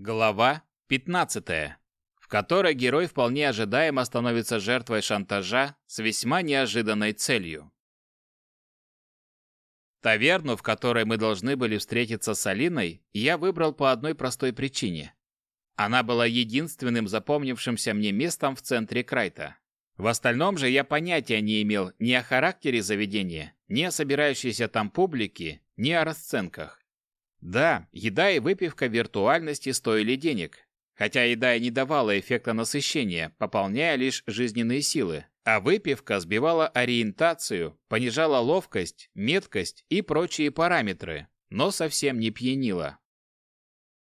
Глава 15, в которой герой вполне ожидаемо становится жертвой шантажа с весьма неожиданной целью. Таверну, в которой мы должны были встретиться с Алиной, я выбрал по одной простой причине. Она была единственным запомнившимся мне местом в центре Крайта. В остальном же я понятия не имел ни о характере заведения, ни о собирающейся там публике, ни о расценках. Да, еда и выпивка виртуальности стоили денег, хотя еда и не давала эффекта насыщения, пополняя лишь жизненные силы, а выпивка сбивала ориентацию, понижала ловкость, меткость и прочие параметры, но совсем не пьянила.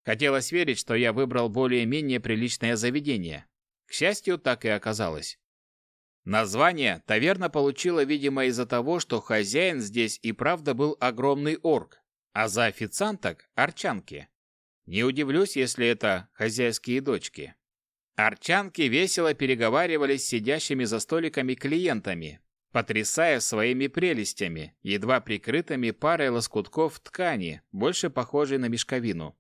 Хотелось верить, что я выбрал более-менее приличное заведение. К счастью, так и оказалось. Название таверна получила, видимо, из-за того, что хозяин здесь и правда был огромный орк, а за официанток – арчанки. Не удивлюсь, если это хозяйские дочки. Арчанки весело переговаривались с сидящими за столиками клиентами, потрясая своими прелестями, едва прикрытыми парой лоскутков ткани, больше похожей на мешковину.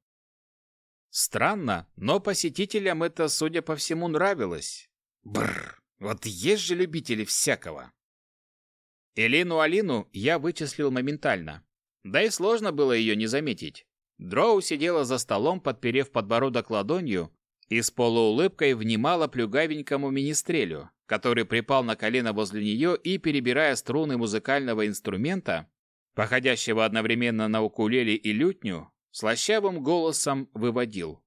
Странно, но посетителям это, судя по всему, нравилось. Бррр, вот есть же любители всякого. Элину Алину я вычислил моментально. Да и сложно было ее не заметить. Дроу сидела за столом, подперев подбородок ладонью, и с полуулыбкой внимала плюгавенькому министрелю, который припал на колено возле нее и, перебирая струны музыкального инструмента, походящего одновременно на укулеле и лютню, слащавым голосом выводил.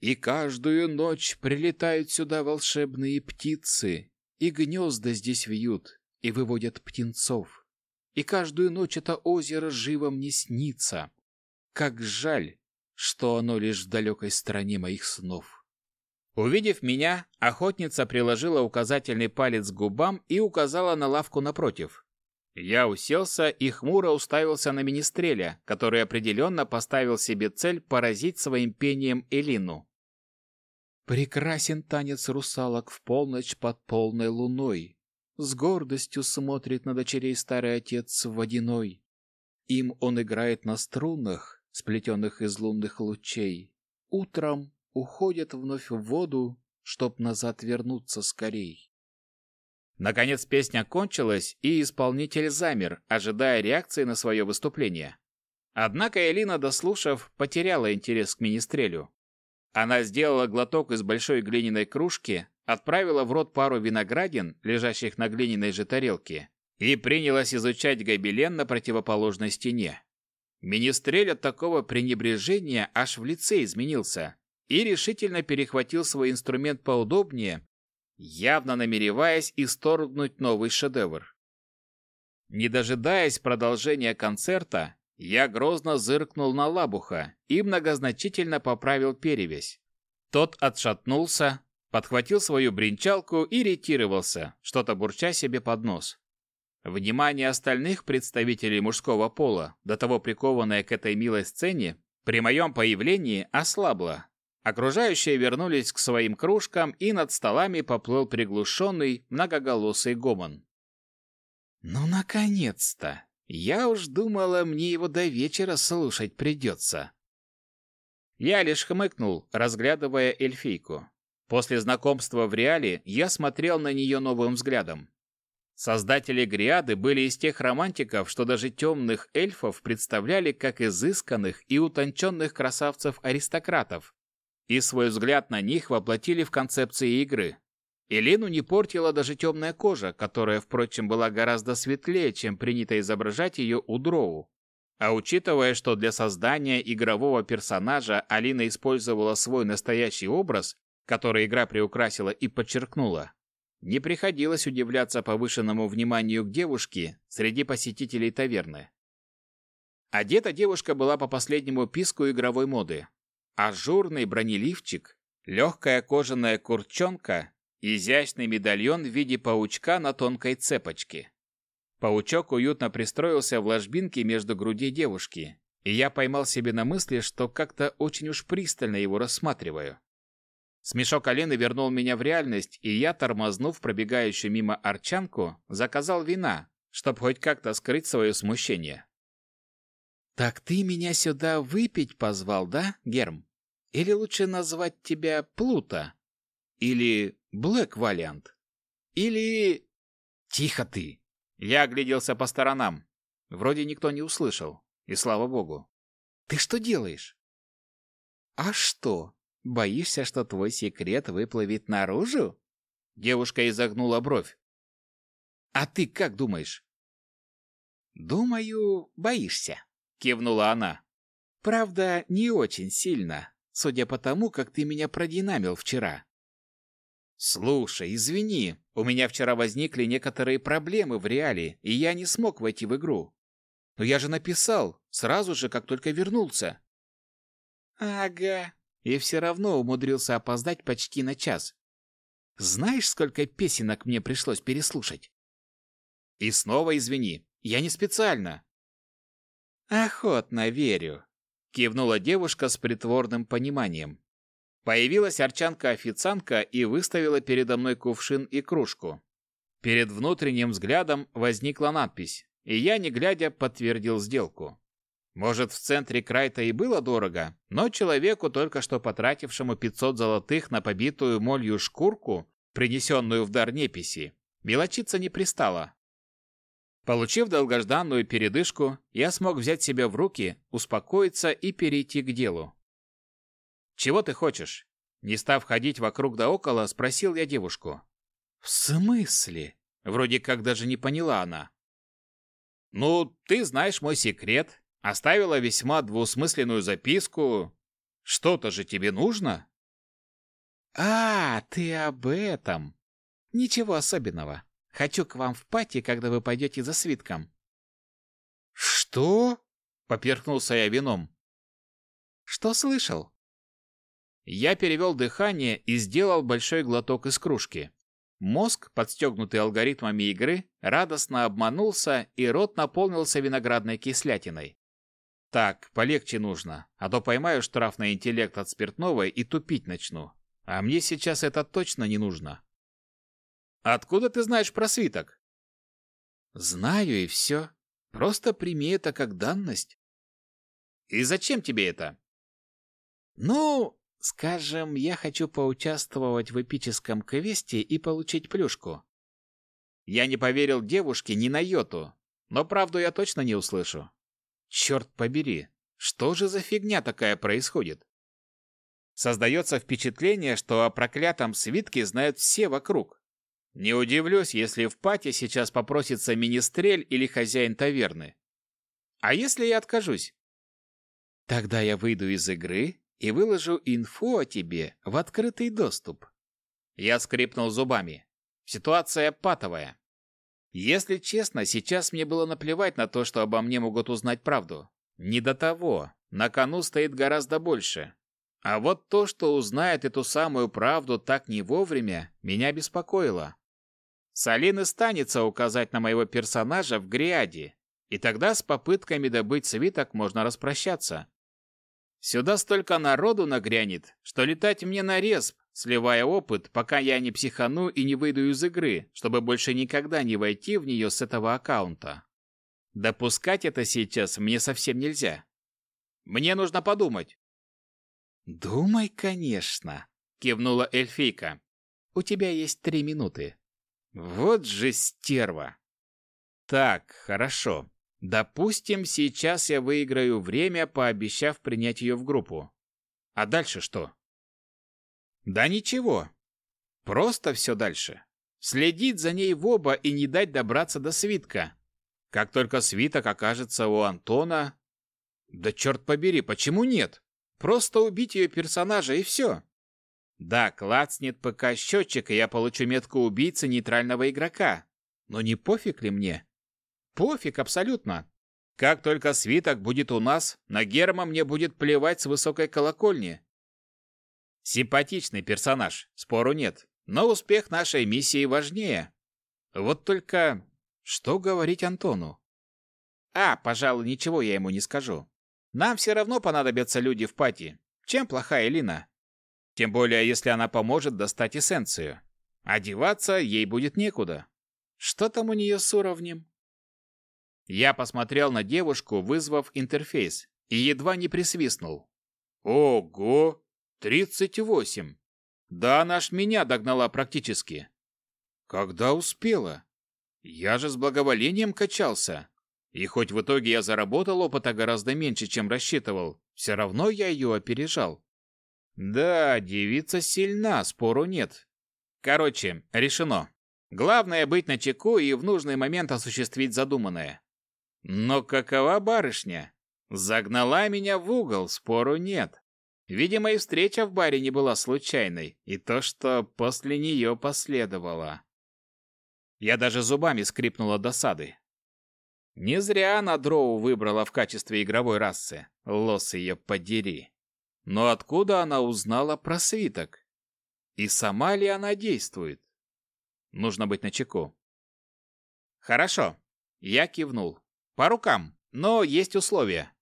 «И каждую ночь прилетают сюда волшебные птицы, и гнезда здесь вьют, и выводят птенцов и каждую ночь это озеро живо мне снится. Как жаль, что оно лишь в далекой стороне моих снов. Увидев меня, охотница приложила указательный палец к губам и указала на лавку напротив. Я уселся и хмуро уставился на министреля, который определенно поставил себе цель поразить своим пением Элину. Прекрасен танец русалок в полночь под полной луной, с гордостью смотрит на дочерей старый отец водяной. Им он играет на струнах, сплетенных из лунных лучей. Утром уходят вновь в воду, чтоб назад вернуться скорей. Наконец песня кончилась, и исполнитель замер, ожидая реакции на свое выступление. Однако Элина, дослушав, потеряла интерес к министрелю. Она сделала глоток из большой глиняной кружки, отправила в рот пару виноградин, лежащих на глиняной же тарелке, и принялась изучать гобелен на противоположной стене. Министрель от такого пренебрежения аж в лице изменился и решительно перехватил свой инструмент поудобнее, явно намереваясь исторгнуть новый шедевр. Не дожидаясь продолжения концерта, я грозно зыркнул на Лабуха и многозначительно поправил перевязь. Тот отшатнулся, подхватил свою бренчалку и ретировался, что-то бурча себе под нос. Внимание остальных представителей мужского пола, до того прикованное к этой милой сцене, при моем появлении ослабло. Окружающие вернулись к своим кружкам, и над столами поплыл приглушенный, многоголосый гомон. «Ну, наконец-то! Я уж думала, мне его до вечера слушать придется!» Я лишь хмыкнул, разглядывая эльфийку. После знакомства в реале я смотрел на нее новым взглядом. Создатели Гриады были из тех романтиков, что даже темных эльфов представляли как изысканных и утонченных красавцев-аристократов, и свой взгляд на них воплотили в концепции игры. Елену не портила даже темная кожа, которая, впрочем, была гораздо светлее, чем принято изображать ее у Дроу. А учитывая, что для создания игрового персонажа Алина использовала свой настоящий образ, который игра приукрасила и подчеркнула, не приходилось удивляться повышенному вниманию к девушке среди посетителей таверны. Одета девушка была по последнему писку игровой моды. Ажурный бронеливчик, легкая кожаная курчонка, изящный медальон в виде паучка на тонкой цепочке. Паучок уютно пристроился в ложбинке между грудей девушки, и я поймал себе на мысли, что как-то очень уж пристально его рассматриваю. Смешок Алины вернул меня в реальность, и я, тормознув пробегающую мимо арчанку, заказал вина, чтобы хоть как-то скрыть свое смущение. «Так ты меня сюда выпить позвал, да, Герм?» Или лучше назвать тебя Плута? Или Блэк Валиант? Или... Тихо ты! Я огляделся по сторонам. Вроде никто не услышал. И слава богу. Ты что делаешь? А что, боишься, что твой секрет выплывет наружу? Девушка изогнула бровь. А ты как думаешь? Думаю, боишься, кивнула она. Правда, не очень сильно, судя по тому, как ты меня продинамил вчера. Слушай, извини, у меня вчера возникли некоторые проблемы в реале, и я не смог войти в игру. Но я же написал, сразу же, как только вернулся. Ага. И все равно умудрился опоздать почти на час. Знаешь, сколько песенок мне пришлось переслушать? И снова извини, я не специально. Охотно верю, кивнула девушка с притворным пониманием. Появилась арчанка-официантка и выставила передо мной кувшин и кружку. Перед внутренним взглядом возникла надпись, и я, не глядя, подтвердил сделку. Может, в центре Крайта и было дорого, но человеку, только что потратившему 500 золотых на побитую молью шкурку, принесенную в дар неписи, мелочиться не пристало. Получив долгожданную передышку, я смог взять себя в руки, успокоиться и перейти к делу. «Чего ты хочешь?» Не став ходить вокруг да около, спросил я девушку. «В смысле?» Вроде как даже не поняла она. «Ну, ты знаешь мой секрет. Оставила весьма двусмысленную записку. Что-то же тебе нужно?» «А, ты об этом. Ничего особенного. Хочу к вам в пати, когда вы пойдете за свитком». «Что?» — поперхнулся я вином. «Что слышал?» Я перевел дыхание и сделал большой глоток из кружки. Мозг, подстегнутый алгоритмами игры, радостно обманулся, и рот наполнился виноградной кислятиной. Так, полегче нужно, а то поймаю штраф на интеллект от спиртного и тупить начну. А мне сейчас это точно не нужно. Откуда ты знаешь про свиток? Знаю и все. Просто прими это как данность. И зачем тебе это? Ну, Скажем, я хочу поучаствовать в эпическом квесте и получить плюшку. Я не поверил девушке ни на йоту, но правду я точно не услышу. Черт побери, что же за фигня такая происходит? Создается впечатление, что о проклятом свитке знают все вокруг. Не удивлюсь, если в пати сейчас попросится министрель или хозяин таверны. А если я откажусь? Тогда я выйду из игры и выложу инфу о тебе в открытый доступ. Я скрипнул зубами. Ситуация патовая. Если честно, сейчас мне было наплевать на то, что обо мне могут узнать правду. Не до того. На кону стоит гораздо больше. А вот то, что узнает эту самую правду так не вовремя, меня беспокоило. Салин станется указать на моего персонажа в Гриаде, и тогда с попытками добыть свиток можно распрощаться. Сюда столько народу нагрянет, что летать мне на респ, сливая опыт, пока я не психану и не выйду из игры, чтобы больше никогда не войти в нее с этого аккаунта. Допускать это сейчас мне совсем нельзя. Мне нужно подумать. «Думай, конечно», — кивнула эльфийка. «У тебя есть три минуты». «Вот же стерва!» «Так, хорошо. Допустим, сейчас я выиграю время, пообещав принять ее в группу. А дальше что? Да ничего. Просто все дальше. Следить за ней в оба и не дать добраться до свитка. Как только свиток окажется у Антона... Да черт побери, почему нет? Просто убить ее персонажа и все. Да, клацнет ПК-счетчик, и я получу метку убийцы нейтрального игрока. Но не пофиг ли мне? Пофиг абсолютно. Как только свиток будет у нас, на Герма мне будет плевать с высокой колокольни. Симпатичный персонаж, спору нет, но успех нашей миссии важнее. Вот только что говорить Антону? А, пожалуй, ничего я ему не скажу. Нам все равно понадобятся люди в пати. Чем плохая Лина? Тем более, если она поможет достать эссенцию. Одеваться ей будет некуда. Что там у нее с уровнем? Я посмотрел на девушку, вызвав интерфейс, и едва не присвистнул. Ого! Тридцать восемь. Да она ж меня догнала практически. Когда успела? Я же с благоволением качался. И хоть в итоге я заработал опыта гораздо меньше, чем рассчитывал, все равно я ее опережал. Да, девица сильна, спору нет. Короче, решено. Главное быть начеку и в нужный момент осуществить задуманное. Но какова барышня? Загнала меня в угол, спору нет. Видимо, и встреча в баре не была случайной, и то, что после нее последовало. Я даже зубами скрипнула досады. Не зря она дроу выбрала в качестве игровой расы. Лос ее подери. Но откуда она узнала про свиток? И сама ли она действует? Нужно быть начеку. Хорошо. Я кивнул. По рукам, но есть условие.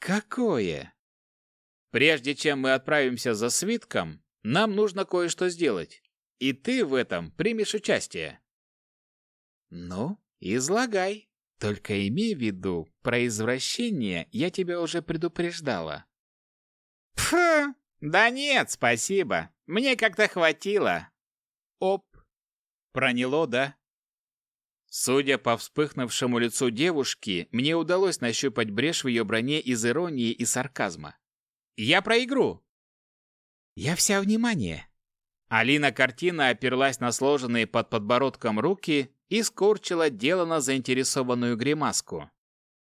Какое? Прежде чем мы отправимся за свитком, нам нужно кое-что сделать. И ты в этом примешь участие. Ну, излагай. Только имей в виду, про извращение я тебя уже предупреждала. Пф, да нет, спасибо. Мне как-то хватило. Оп. Проняло, да? Судя по вспыхнувшему лицу девушки, мне удалось нащупать брешь в ее броне из иронии и сарказма. «Я про игру!» «Я вся внимание!» Алина картина оперлась на сложенные под подбородком руки и скорчила делано заинтересованную гримаску.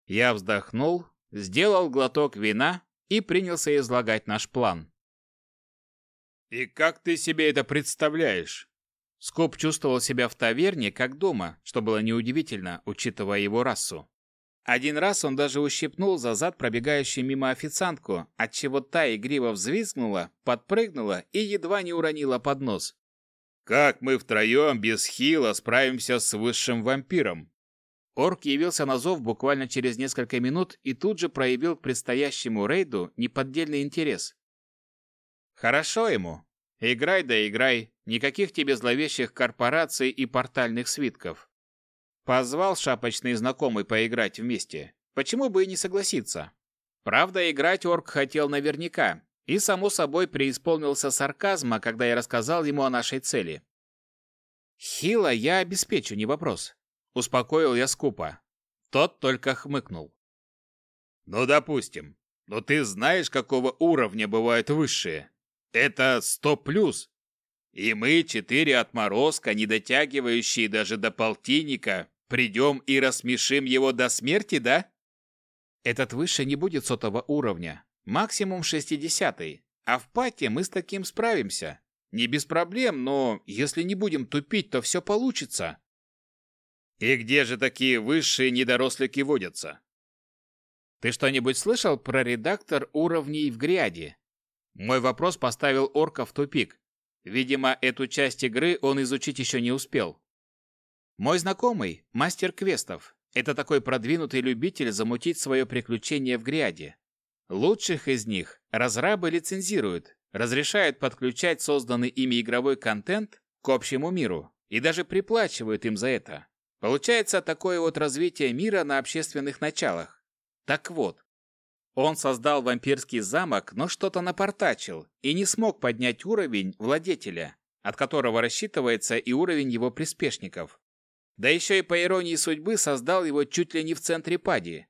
Я вздохнул, сделал глоток вина и принялся излагать наш план. «И как ты себе это представляешь?» Скоп чувствовал себя в таверне как дома, что было неудивительно, учитывая его расу. Один раз он даже ущипнул за зад пробегающую мимо официантку, отчего та игриво взвизгнула, подпрыгнула и едва не уронила под нос. «Как мы втроем без хила справимся с высшим вампиром?» Орк явился на зов буквально через несколько минут и тут же проявил к предстоящему рейду неподдельный интерес. «Хорошо ему. Играй да играй, никаких тебе зловещих корпораций и портальных свитков. Позвал шапочный знакомый поиграть вместе. Почему бы и не согласиться? Правда, играть орк хотел наверняка, и, само собой, преисполнился сарказма, когда я рассказал ему о нашей цели. «Хила я обеспечу, не вопрос», — успокоил я скупо. Тот только хмыкнул. «Ну, допустим. Но ты знаешь, какого уровня бывают высшие?» Это сто плюс. И мы, четыре отморозка, не дотягивающие даже до полтинника, придем и рассмешим его до смерти, да? Этот выше не будет сотого уровня, максимум шестидесятый. А в пате мы с таким справимся. Не без проблем, но если не будем тупить, то все получится. И где же такие высшие недорослики водятся? Ты что-нибудь слышал про редактор уровней в гряде? Мой вопрос поставил орка в тупик. Видимо, эту часть игры он изучить еще не успел. Мой знакомый – мастер квестов. Это такой продвинутый любитель замутить свое приключение в гряде. Лучших из них разрабы лицензируют, разрешают подключать созданный ими игровой контент к общему миру и даже приплачивают им за это. Получается такое вот развитие мира на общественных началах. Так вот, он создал вампирский замок, но что-то напортачил и не смог поднять уровень владетеля, от которого рассчитывается и уровень его приспешников. Да еще и по иронии судьбы создал его чуть ли не в центре пади.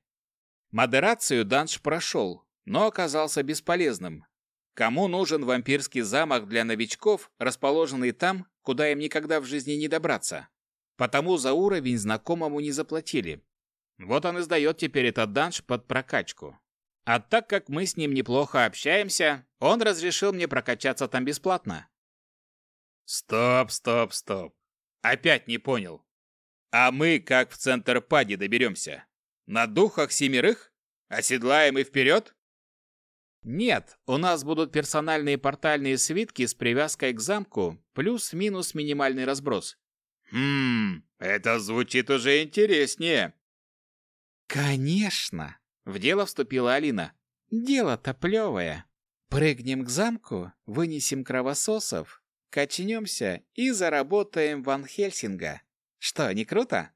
Модерацию Данш прошел, но оказался бесполезным. Кому нужен вампирский замок для новичков, расположенный там, куда им никогда в жизни не добраться? Потому за уровень знакомому не заплатили. Вот он и сдает теперь этот данж под прокачку. А так как мы с ним неплохо общаемся, он разрешил мне прокачаться там бесплатно. Стоп, стоп, стоп. Опять не понял. А мы как в центр пади доберемся? На духах семерых? Оседлаем и вперед? Нет, у нас будут персональные портальные свитки с привязкой к замку, плюс-минус минимальный разброс. Хм, это звучит уже интереснее. Конечно, в дело вступила Алина. «Дело-то плевое. Прыгнем к замку, вынесем кровососов, качнемся и заработаем Ван Хельсинга. Что, не круто?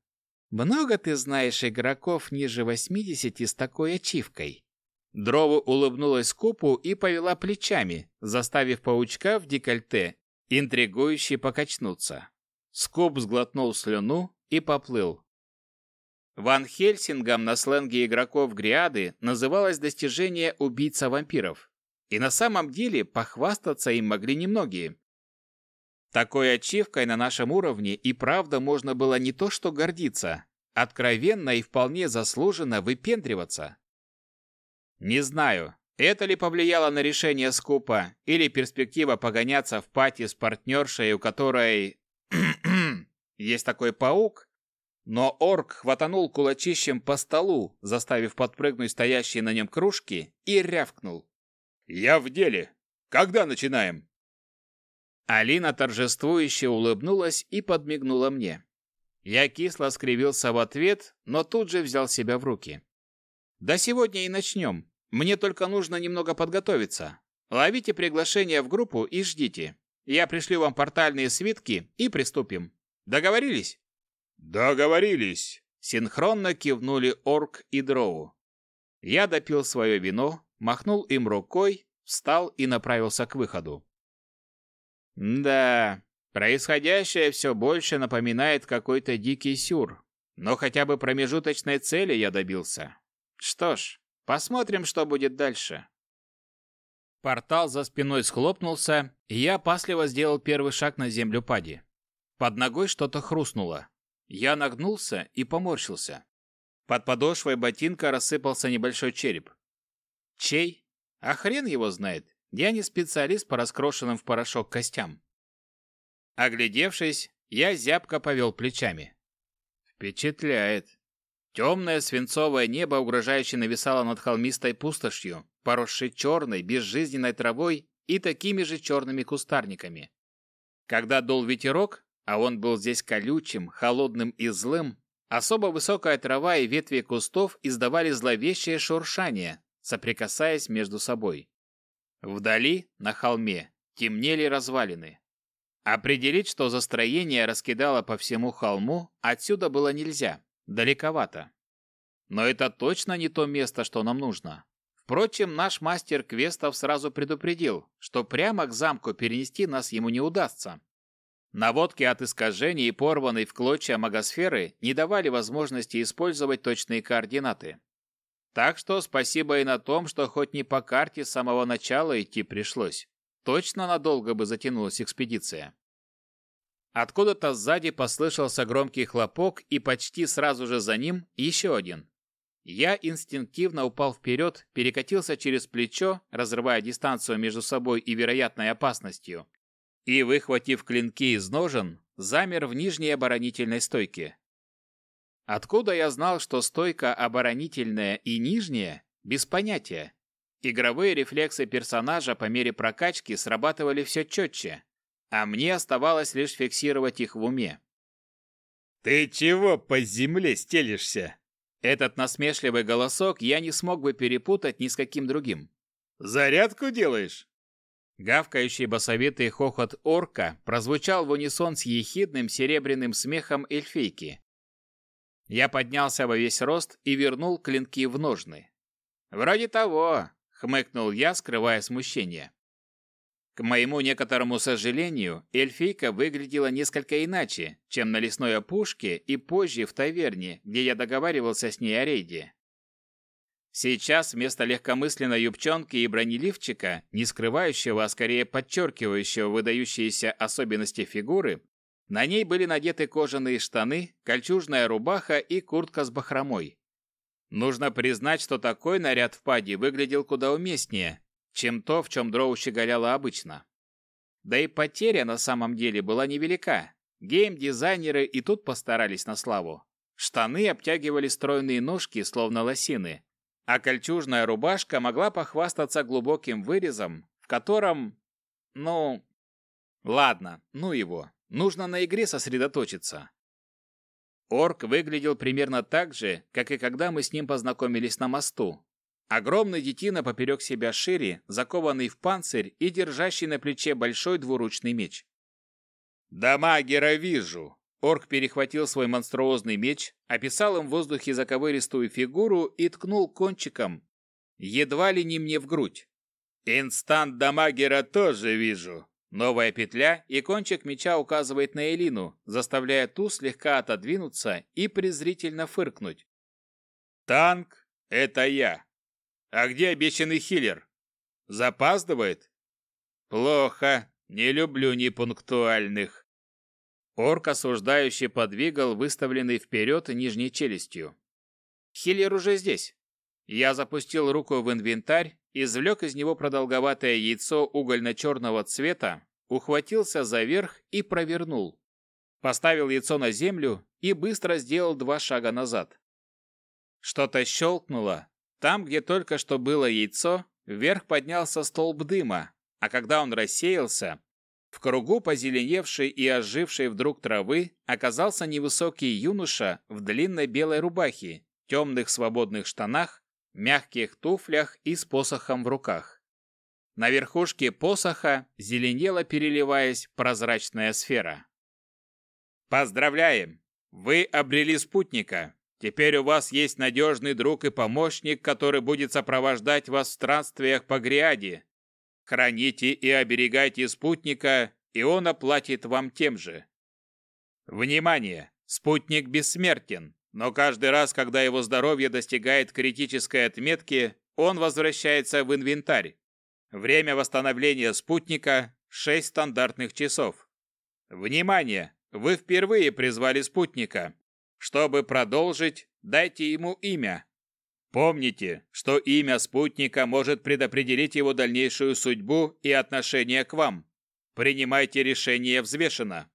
Много ты знаешь игроков ниже 80 с такой ачивкой? Дрову улыбнулась Скупу и повела плечами, заставив паучка в декольте интригующе покачнуться. Скуп сглотнул слюну и поплыл. Ван Хельсингом на сленге игроков Гриады называлось достижение убийца вампиров. И на самом деле похвастаться им могли немногие. Такой ачивкой на нашем уровне и правда можно было не то что гордиться, откровенно и вполне заслуженно выпендриваться. Не знаю, это ли повлияло на решение Скупа, или перспектива погоняться в пати с партнершей, у которой... есть такой паук, но орк хватанул кулачищем по столу, заставив подпрыгнуть стоящие на нем кружки, и рявкнул. «Я в деле! Когда начинаем?» Алина торжествующе улыбнулась и подмигнула мне. Я кисло скривился в ответ, но тут же взял себя в руки. «Да сегодня и начнем. Мне только нужно немного подготовиться. Ловите приглашение в группу и ждите. Я пришлю вам портальные свитки и приступим. Договорились?» «Договорились!» Синхронно кивнули Орк и Дроу. Я допил свое вино, махнул им рукой, встал и направился к выходу. Да, происходящее все больше напоминает какой-то дикий сюр, но хотя бы промежуточной цели я добился. Что ж, посмотрим, что будет дальше. Портал за спиной схлопнулся, и я опасливо сделал первый шаг на землю пади. Под ногой что-то хрустнуло. Я нагнулся и поморщился. Под подошвой ботинка рассыпался небольшой череп. Чей? А хрен его знает. Я не специалист по раскрошенным в порошок костям. Оглядевшись, я зябко повел плечами. Впечатляет. Темное свинцовое небо угрожающе нависало над холмистой пустошью, поросшей черной, безжизненной травой и такими же черными кустарниками. Когда дул ветерок, а он был здесь колючим, холодным и злым, особо высокая трава и ветви кустов издавали зловещее шуршание, соприкасаясь между собой. Вдали, на холме, темнели развалины. Определить, что за строение раскидало по всему холму, отсюда было нельзя, далековато. Но это точно не то место, что нам нужно. Впрочем, наш мастер квестов сразу предупредил, что прямо к замку перенести нас ему не удастся. Наводки от искажений и порванной в клочья магосферы не давали возможности использовать точные координаты. Так что спасибо и на том, что хоть не по карте с самого начала идти пришлось. Точно надолго бы затянулась экспедиция. Откуда-то сзади послышался громкий хлопок, и почти сразу же за ним еще один. Я инстинктивно упал вперед, перекатился через плечо, разрывая дистанцию между собой и вероятной опасностью, и, выхватив клинки из ножен, замер в нижней оборонительной стойке. Откуда я знал, что стойка оборонительная и нижняя, без понятия. Игровые рефлексы персонажа по мере прокачки срабатывали все четче, а мне оставалось лишь фиксировать их в уме. «Ты чего по земле стелишься?» Этот насмешливый голосок я не смог бы перепутать ни с каким другим. «Зарядку делаешь?» Гавкающий басовитый хохот орка прозвучал в унисон с ехидным серебряным смехом эльфийки. Я поднялся во весь рост и вернул клинки в ножны. «Вроде того», — хмыкнул я, скрывая смущение. К моему некоторому сожалению, эльфийка выглядела несколько иначе, чем на лесной опушке и позже в таверне, где я договаривался с ней о рейде. Сейчас вместо легкомысленной юбчонки и бронеливчика, не скрывающего, а скорее подчеркивающего выдающиеся особенности фигуры, на ней были надеты кожаные штаны, кольчужная рубаха и куртка с бахромой. Нужно признать, что такой наряд в паде выглядел куда уместнее, чем то, в чем дроу щеголяла обычно. Да и потеря на самом деле была невелика. Гейм-дизайнеры и тут постарались на славу. Штаны обтягивали стройные ножки, словно лосины, а кольчужная рубашка могла похвастаться глубоким вырезом, в котором... Ну... Ладно, ну его. Нужно на игре сосредоточиться. Орк выглядел примерно так же, как и когда мы с ним познакомились на мосту. Огромный детина поперек себя шире, закованный в панцирь и держащий на плече большой двуручный меч. «Да магера вижу!» Орк перехватил свой монструозный меч, описал им в воздухе заковыристую фигуру и ткнул кончиком. едва ли не мне в грудь. Инстант дамагера тоже вижу. Новая петля, и кончик меча указывает на Элину, заставляя ту слегка отодвинуться и презрительно фыркнуть. Танк — это я. А где обещанный хиллер? Запаздывает? Плохо. Не люблю непунктуальных. Орк осуждающе подвигал выставленный вперед нижней челюстью. Хиллер уже здесь. Я запустил руку в инвентарь, извлек из него продолговатое яйцо угольно-черного цвета, ухватился за верх и провернул. Поставил яйцо на землю и быстро сделал два шага назад. Что-то щелкнуло. Там, где только что было яйцо, вверх поднялся столб дыма, а когда он рассеялся, в кругу позеленевшей и ожившей вдруг травы оказался невысокий юноша в длинной белой рубахе, темных свободных штанах, мягких туфлях и с посохом в руках. На верхушке посоха зеленела, переливаясь, прозрачная сфера. «Поздравляем! Вы обрели спутника. Теперь у вас есть надежный друг и помощник, который будет сопровождать вас в странствиях по Гриаде. Храните и оберегайте спутника, и он оплатит вам тем же. Внимание! Спутник бессмертен, но каждый раз, когда его здоровье достигает критической отметки, он возвращается в инвентарь. Время восстановления спутника – 6 стандартных часов. Внимание! Вы впервые призвали спутника. Чтобы продолжить, дайте ему имя. Помните, что имя спутника может предопределить его дальнейшую судьбу и отношение к вам. Принимайте решение взвешенно.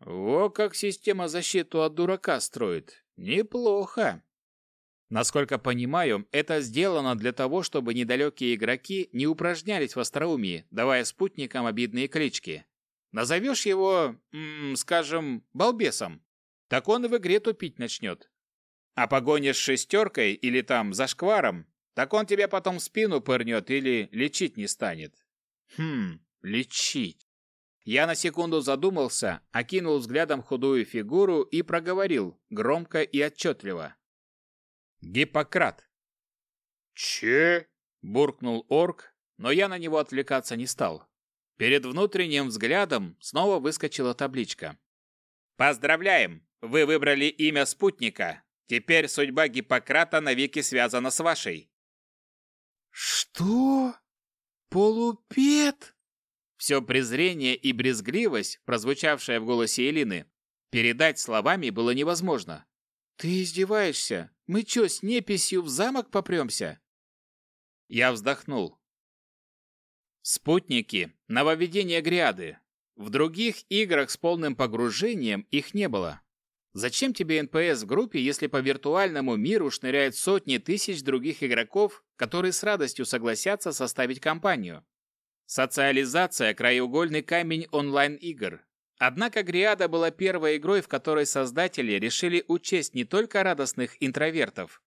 О, как система защиту от дурака строит. Неплохо. Насколько понимаю, это сделано для того, чтобы недалекие игроки не упражнялись в остроумии, давая спутникам обидные клички. Назовешь его, м скажем, балбесом, так он в игре тупить начнет. А погонишь шестеркой или там за шкваром, так он тебя потом спину пырнет или лечить не станет. Хм, лечить. Я на секунду задумался, окинул взглядом худую фигуру и проговорил, громко и отчетливо. «Гиппократ». «Че?» – буркнул орк, но я на него отвлекаться не стал. Перед внутренним взглядом снова выскочила табличка. «Поздравляем! Вы выбрали имя спутника. Теперь судьба Гиппократа навеки связана с вашей». «Что? Полупет?» Все презрение и брезгливость, прозвучавшее в голосе Элины, передать словами было невозможно. «Ты издеваешься? Мы чё, с неписью в замок попремся?» Я вздохнул. Спутники, нововведение гряды. В других играх с полным погружением их не было. Зачем тебе НПС в группе, если по виртуальному миру шныряют сотни тысяч других игроков, которые с радостью согласятся составить компанию? Социализация – краеугольный камень онлайн-игр. Однако Гриада была первой игрой, в которой создатели решили учесть не только радостных интровертов,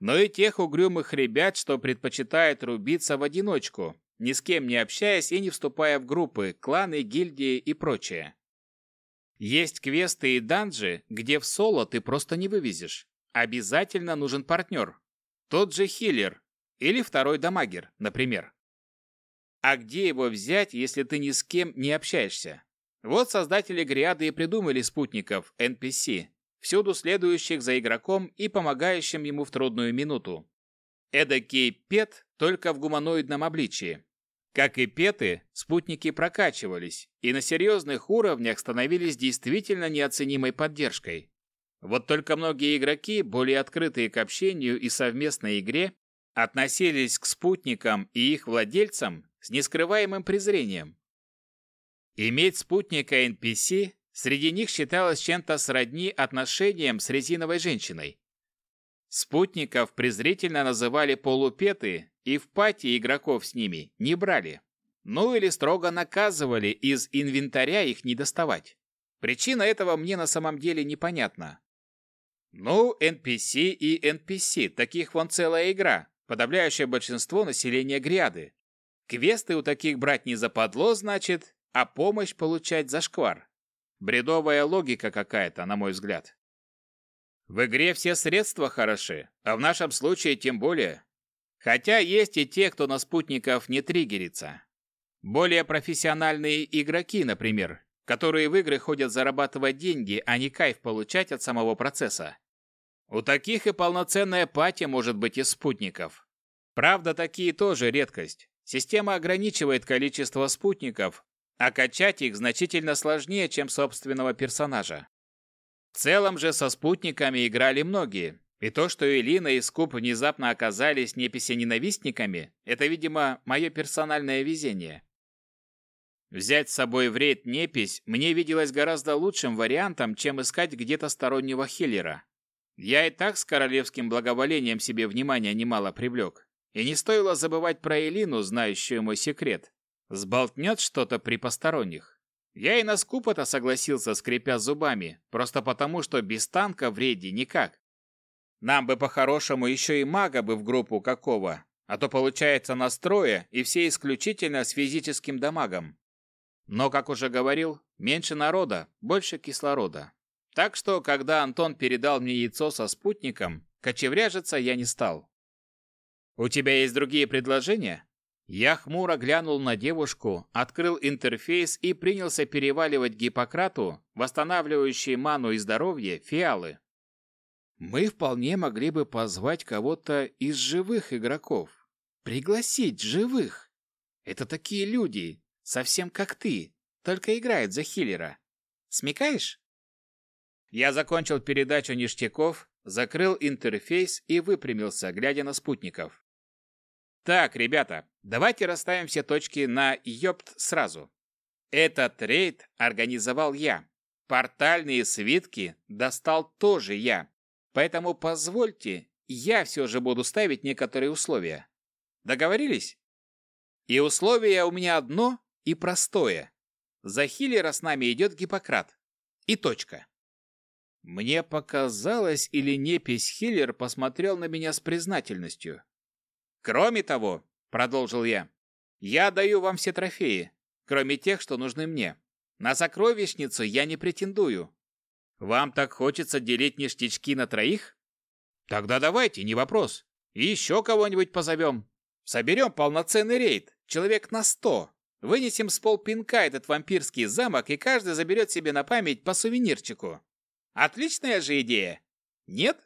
но и тех угрюмых ребят, что предпочитают рубиться в одиночку, ни с кем не общаясь и не вступая в группы, кланы, гильдии и прочее. Есть квесты и данжи, где в соло ты просто не вывезешь. Обязательно нужен партнер. Тот же хиллер или второй дамагер, например. А где его взять, если ты ни с кем не общаешься? Вот создатели Гриады и придумали спутников, NPC, всюду следующих за игроком и помогающим ему в трудную минуту. Эдакий пет только в гуманоидном обличии. Как и петы, спутники прокачивались и на серьезных уровнях становились действительно неоценимой поддержкой. Вот только многие игроки, более открытые к общению и совместной игре, относились к спутникам и их владельцам с нескрываемым презрением. Иметь спутника NPC среди них считалось чем-то сродни отношениям с резиновой женщиной. Спутников презрительно называли полупеты и в пати игроков с ними не брали. Ну или строго наказывали из инвентаря их не доставать. Причина этого мне на самом деле непонятна. Ну, NPC и NPC, таких вон целая игра, подавляющее большинство населения Гряды. Квесты у таких брать не западло, значит, а помощь получать за шквар. Бредовая логика какая-то, на мой взгляд. В игре все средства хороши, а в нашем случае тем более. Хотя есть и те, кто на спутников не триггерится. Более профессиональные игроки, например, которые в игры ходят зарабатывать деньги, а не кайф получать от самого процесса. У таких и полноценная пати может быть из спутников. Правда, такие тоже редкость. Система ограничивает количество спутников, а качать их значительно сложнее, чем собственного персонажа. В целом же со спутниками играли многие, и то, что Элина и Скуп внезапно оказались неписи-ненавистниками, это, видимо, мое персональное везение. Взять с собой в рейд непись мне виделось гораздо лучшим вариантом, чем искать где-то стороннего хиллера. Я и так с королевским благоволением себе внимания немало привлек. И не стоило забывать про Элину, знающую мой секрет. Сболтнет что-то при посторонних. Я и на скуп-то согласился, скрипя зубами, просто потому, что без танка в рейде никак. Нам бы по-хорошему еще и мага бы в группу какого, а то получается настроя и все исключительно с физическим дамагом. Но, как уже говорил, меньше народа, больше кислорода. Так что, когда Антон передал мне яйцо со спутником, кочевряжиться я не стал. «У тебя есть другие предложения?» Я хмуро глянул на девушку, открыл интерфейс и принялся переваливать Гиппократу, восстанавливающие ману и здоровье, фиалы. Мы вполне могли бы позвать кого-то из живых игроков. Пригласить живых. Это такие люди, совсем как ты, только играют за хиллера. Смекаешь? Я закончил передачу ништяков, закрыл интерфейс и выпрямился, глядя на спутников. Так, ребята, давайте расставим все точки на ёпт сразу. Этот рейд организовал я. Портальные свитки достал тоже я. Поэтому позвольте, я все же буду ставить некоторые условия. Договорились? И условие у меня одно и простое. За хиллера с нами идет Гиппократ. И точка. Мне показалось, или непись Хиллер посмотрел на меня с признательностью. Кроме того, продолжил я, я даю вам все трофеи, кроме тех, что нужны мне. На сокровищницу я не претендую. Вам так хочется делить ништячки на троих? Тогда давайте, не вопрос. И еще кого-нибудь позовем. Соберем полноценный рейд, человек на сто. Вынесем с полпинка этот вампирский замок, и каждый заберет себе на память по сувенирчику. Отличная же идея. Нет?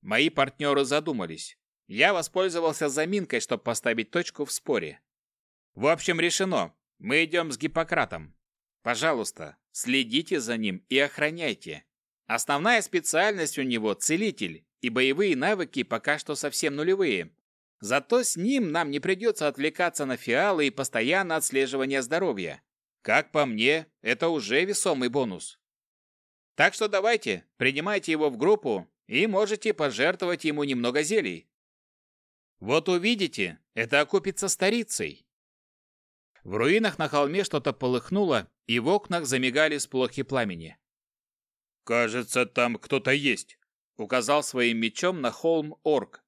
Мои партнеры задумались. Я воспользовался заминкой, чтобы поставить точку в споре. В общем, решено. Мы идем с Гиппократом. Пожалуйста, следите за ним и охраняйте. Основная специальность у него – целитель, и боевые навыки пока что совсем нулевые. Зато с ним нам не придется отвлекаться на фиалы и постоянно отслеживание здоровья. Как по мне, это уже весомый бонус. Так что давайте, принимайте его в группу и можете пожертвовать ему немного зелий. Вот увидите, это окупится старицей. В руинах на холме что-то полыхнуло, и в окнах замигали сплохи пламени. «Кажется, там кто-то есть», — указал своим мечом на холм орк.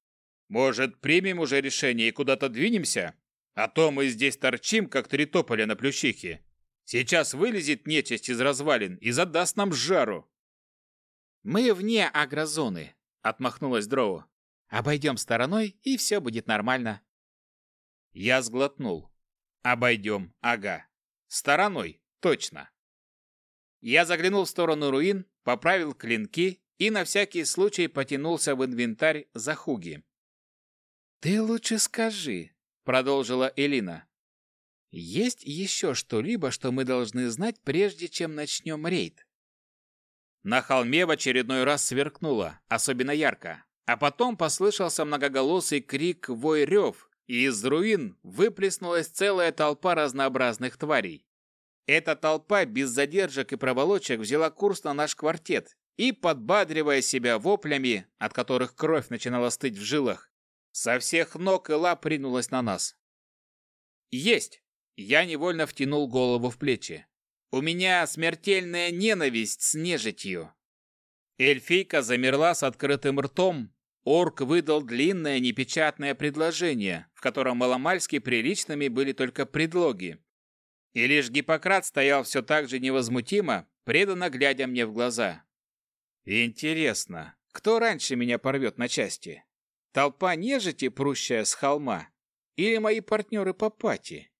«Может, примем уже решение и куда-то двинемся? А то мы здесь торчим, как три тополя на плющихе. Сейчас вылезет нечисть из развалин и задаст нам жару». «Мы вне агрозоны», — отмахнулась Дроу. Обойдем стороной, и все будет нормально. Я сглотнул. Обойдем, ага. Стороной, точно. Я заглянул в сторону руин, поправил клинки и на всякий случай потянулся в инвентарь за хуги. «Ты лучше скажи», — продолжила Элина. «Есть еще что-либо, что мы должны знать, прежде чем начнем рейд?» На холме в очередной раз сверкнуло, особенно ярко. А потом послышался многоголосый крик вой рев, и из руин выплеснулась целая толпа разнообразных тварей. Эта толпа без задержек и проволочек взяла курс на наш квартет и, подбадривая себя воплями, от которых кровь начинала стыть в жилах, со всех ног и лап ринулась на нас. «Есть!» Я невольно втянул голову в плечи. «У меня смертельная ненависть с нежитью!» Эльфийка замерла с открытым ртом. Орк выдал длинное непечатное предложение, в котором маломальски приличными были только предлоги. И лишь Гиппократ стоял все так же невозмутимо, преданно глядя мне в глаза. Интересно, кто раньше меня порвет на части? Толпа нежити, прущая с холма? Или мои партнеры по пати?